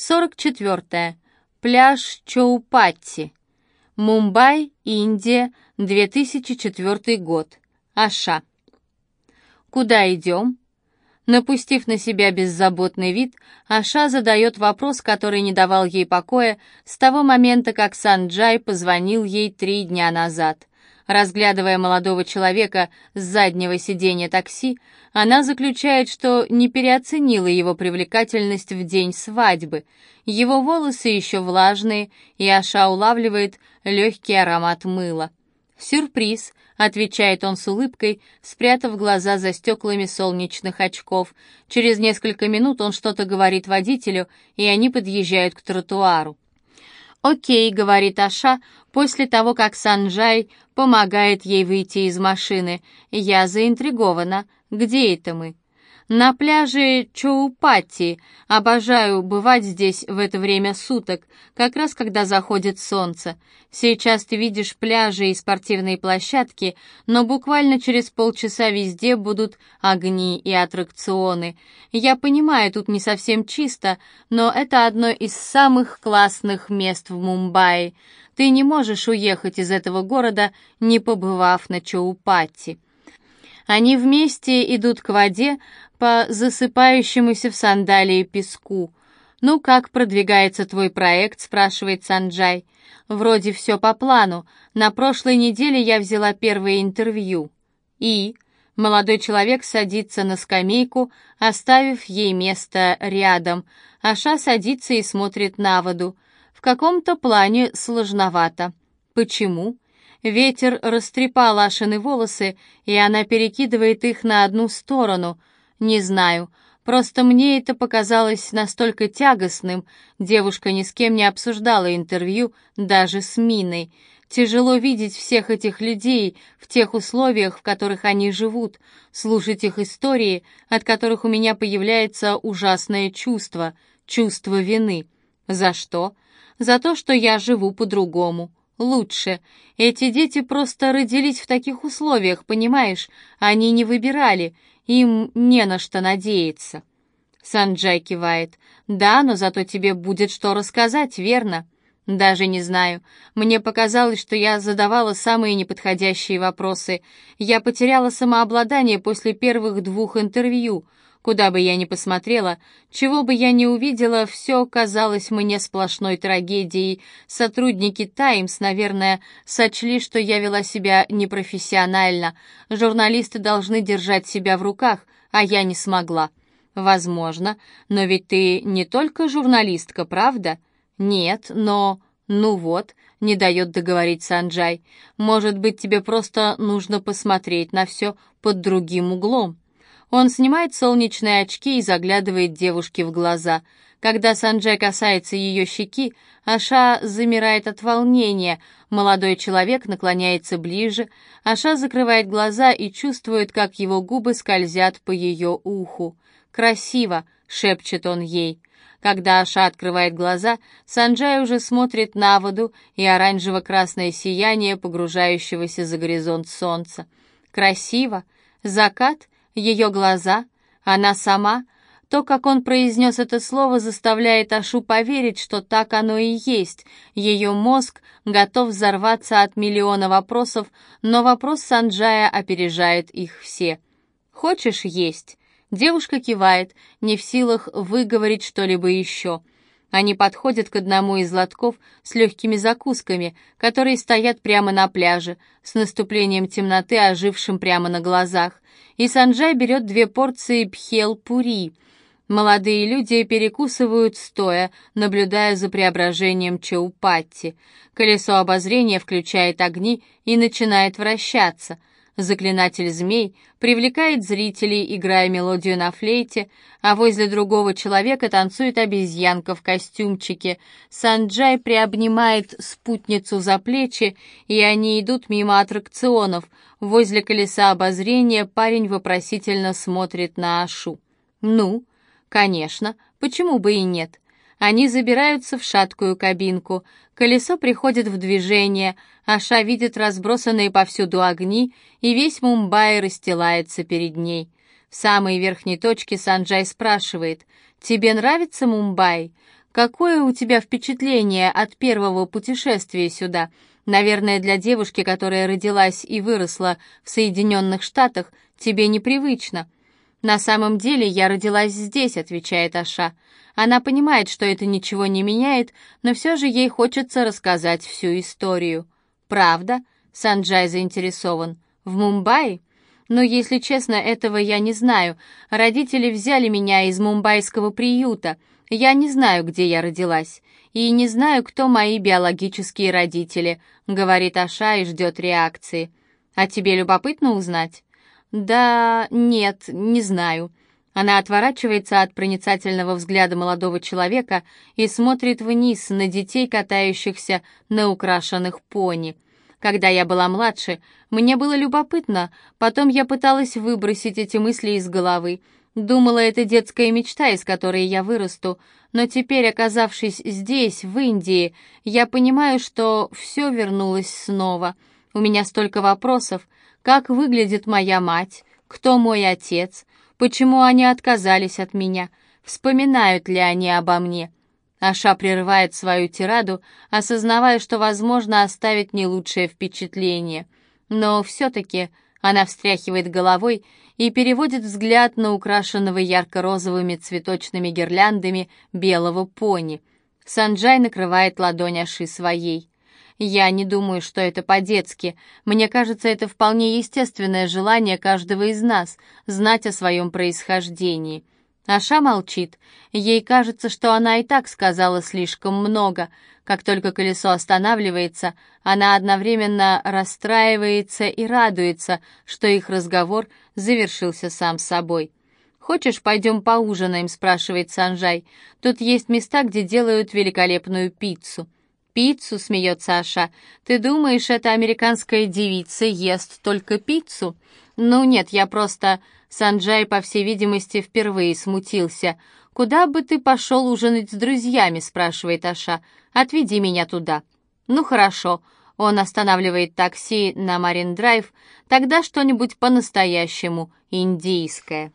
44. Пляж Чоупатти. Мумбай, Индия, 2004 год. Аша. Куда идем? Напустив на себя беззаботный вид, Аша задает вопрос, который не давал ей покоя с того момента, как Санджай позвонил ей три дня назад. Разглядывая молодого человека с заднего сиденья такси, она заключает, что не переоценила его привлекательность в день свадьбы. Его волосы еще влажные, и Аша улавливает легкий аромат мыла. «Сюрприз», — отвечает он с улыбкой, спрятав глаза за стеклами солнечных очков. Через несколько минут он что-то говорит водителю, и они подъезжают к тротуару. «Окей», — говорит Аша, после того, как Санджай помогает ей выйти из машины. «Я заинтригована. Где это мы?» «На пляже Чоупати. Обожаю бывать здесь в это время суток, как раз когда заходит солнце. Сейчас ты видишь пляжи и спортивные площадки, но буквально через полчаса везде будут огни и аттракционы. Я понимаю, тут не совсем чисто, но это одно из самых классных мест в Мумбаи. Ты не можешь уехать из этого города, не побывав на Чоупати». Они вместе идут к воде по засыпающемуся в сандалии песку. «Ну, как продвигается твой проект?» — спрашивает Санджай. «Вроде все по плану. На прошлой неделе я взяла первое интервью». «И?» Молодой человек садится на скамейку, оставив ей место рядом. Аша садится и смотрит на воду. В каком-то плане сложновато. Почему? Ветер растрепал Ашины волосы, и она перекидывает их на одну сторону. Не знаю, просто мне это показалось настолько тягостным. Девушка ни с кем не обсуждала интервью, даже с Миной. Тяжело видеть всех этих людей в тех условиях, в которых они живут, слушать их истории, от которых у меня появляется ужасное чувство, чувство вины. За что? За то, что я живу по-другому лучше. Эти дети просто родились в таких условиях, понимаешь? Они не выбирали, им не на что надеяться. Санджай кивает. Да, но зато тебе будет что рассказать, верно? Даже не знаю. Мне показалось, что я задавала самые неподходящие вопросы. Я потеряла самообладание после первых двух интервью — Куда бы я ни посмотрела, чего бы я ни увидела, все казалось мне сплошной трагедией. Сотрудники «Таймс», наверное, сочли, что я вела себя непрофессионально. Журналисты должны держать себя в руках, а я не смогла. Возможно, но ведь ты не только журналистка, правда? Нет, но... Ну вот, не дает договорить Санджай. Может быть, тебе просто нужно посмотреть на все под другим углом. Он снимает солнечные очки и заглядывает девушке в глаза. Когда Санджай касается ее щеки, Аша замирает от волнения. Молодой человек наклоняется ближе. Аша закрывает глаза и чувствует, как его губы скользят по ее уху. «Красиво!» — шепчет он ей. Когда Аша открывает глаза, Санджай уже смотрит на воду и оранжево-красное сияние погружающегося за горизонт солнца. «Красиво! Закат ее глаза, она сама, то, как он произнес это слово, заставляет Ашу поверить, что так оно и есть. Ее мозг готов взорваться от миллиона вопросов, но вопрос Санджая опережает их все. «Хочешь есть?» Девушка кивает, не в силах выговорить что-либо еще. Они подходят к одному из лотков с легкими закусками, которые стоят прямо на пляже, с наступлением темноты, ожившим прямо на глазах. И Санджай берет две порции пхел-пури. Молодые люди перекусывают стоя, наблюдая за преображением Чаупатти. Колесо обозрения включает огни и начинает вращаться — Заклинатель змей привлекает зрителей, играя мелодию на флейте, а возле другого человека танцует обезьянка в костюмчике. Санджай приобнимает спутницу за плечи, и они идут мимо аттракционов. Возле колеса обозрения парень вопросительно смотрит на Ашу. «Ну, конечно, почему бы и нет?» Они забираются в шаткую кабинку. Колесо приходит в движение, Аша видит разбросанные повсюду огни, и весь Мумбай расстилается перед ней. В самой верхней точке Санджай спрашивает, «Тебе нравится Мумбай?» Какое у тебя впечатление от первого путешествия сюда? Наверное, для девушки, которая родилась и выросла в Соединенных Штатах, тебе непривычно». «На самом деле я родилась здесь», — отвечает Аша. Она понимает, что это ничего не меняет, но все же ей хочется рассказать всю историю. «Правда?» — Санджай заинтересован. «В Мумбаи?» «Ну, если честно, этого я не знаю. Родители взяли меня из мумбайского приюта. Я не знаю, где я родилась. И не знаю, кто мои биологические родители», — говорит Аша и ждет реакции. «А тебе любопытно узнать?» «Да, нет, не знаю». Она отворачивается от проницательного взгляда молодого человека и смотрит вниз на детей, катающихся на украшенных пони. Когда я была младше, мне было любопытно, потом я пыталась выбросить эти мысли из головы. Думала, это детская мечта, из которой я вырасту, но теперь, оказавшись здесь, в Индии, я понимаю, что все вернулось снова. У меня столько вопросов — как выглядит моя мать? Кто мой отец? Почему они отказались от меня? Вспоминают ли они обо мне? Аша прерывает свою тираду, осознавая, что, возможно, оставит не лучшее впечатление. Но все-таки она встряхивает головой и переводит взгляд на украшенного ярко-розовыми цветочными гирляндами белого пони. Санджай накрывает ладонь Аши своей. Я не думаю, что это по-детски. Мне кажется, это вполне естественное желание каждого из нас знать о своем происхождении. Аша молчит. Ей кажется, что она и так сказала слишком много. Как только колесо останавливается, она одновременно расстраивается и радуется, что их разговор завершился сам собой. «Хочешь, пойдем поужинаем?» — спрашивает Санжай. «Тут есть места, где делают великолепную пиццу». «Пиццу?» — смеется Аша. «Ты думаешь, эта американская девица ест только пиццу?» «Ну нет, я просто...» Санджай, по всей видимости, впервые смутился. «Куда бы ты пошел ужинать с друзьями?» — спрашивает Аша. «Отведи меня туда». «Ну хорошо». Он останавливает такси на Марин-драйв. «Тогда что-нибудь по-настоящему индийское».